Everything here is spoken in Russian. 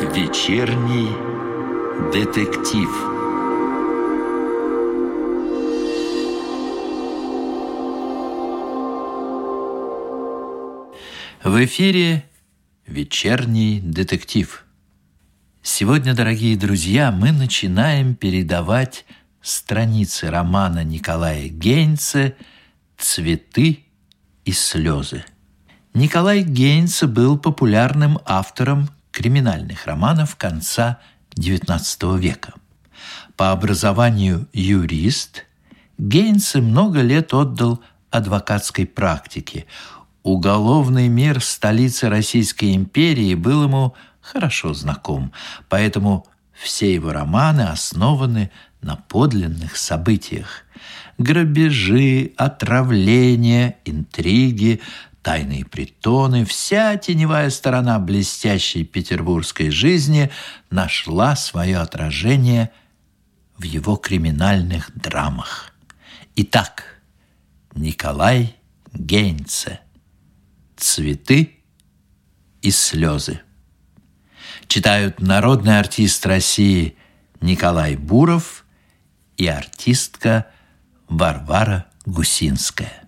Вечерний детектив. В эфире «Вечерний детектив». Сегодня, дорогие друзья, мы начинаем передавать страницы романа Николая Гейнца «Цветы и слезы». Николай Гейнц был популярным автором криминальных романов конца XIX века. По образованию юрист, Гейнс много лет отдал адвокатской практике. Уголовный мир столицы Российской империи был ему хорошо знаком, поэтому все его романы основаны на подлинных событиях. Грабежи, отравления, интриги, тайные притоны, вся теневая сторона блестящей петербургской жизни нашла свое отражение в его криминальных драмах. Итак, Николай Гейнце. Цветы и слезы. Читают народный артист России Николай Буров и артистка Варвара Гусинская.